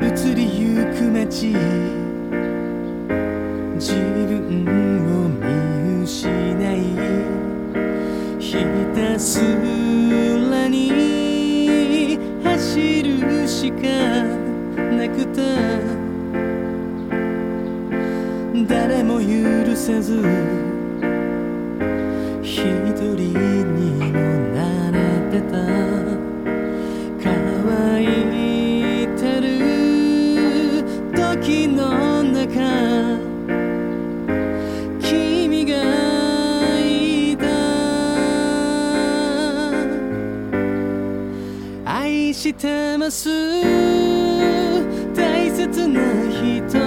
移りゆく街自分を見失いひたすらに走るしかなくた。誰も許せず一人にもなれてた。乾いてる時の中君がいた。愛してます。大切な人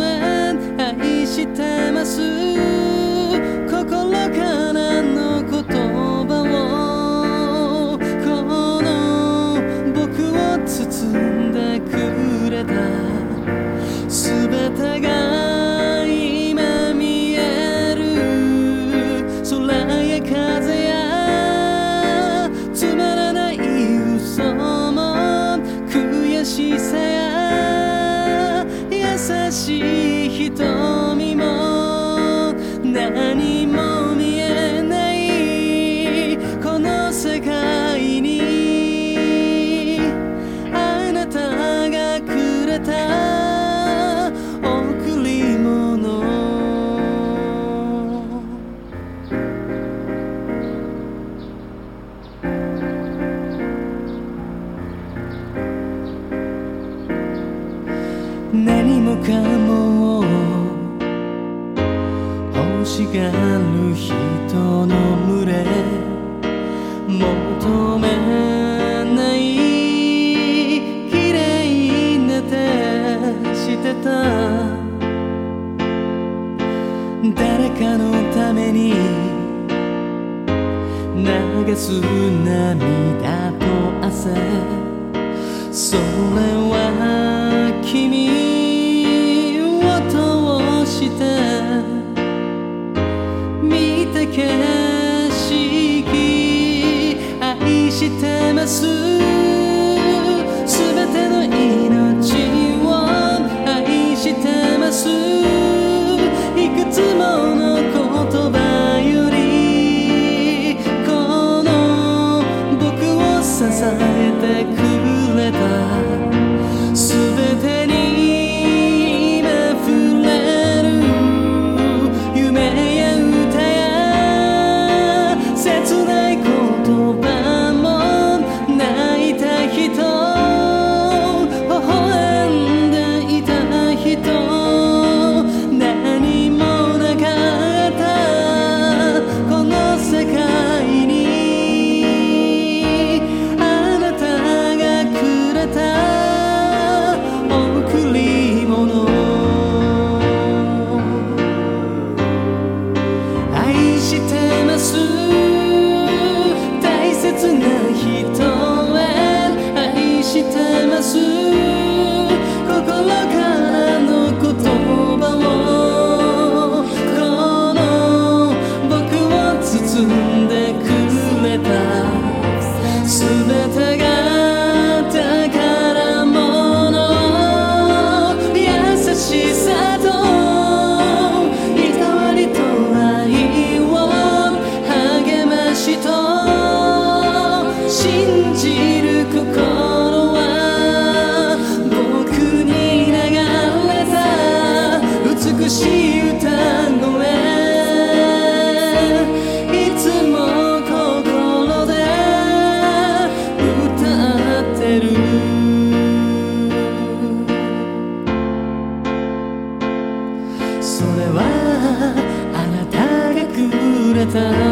へ。包んでくれた。全てが今見える。空や風や。つまらない嘘も悔しさや。優しい瞳も。何何もかも欲しがる人の群れ。求めない綺麗な手してた。誰かのために流す涙と汗。それはしし the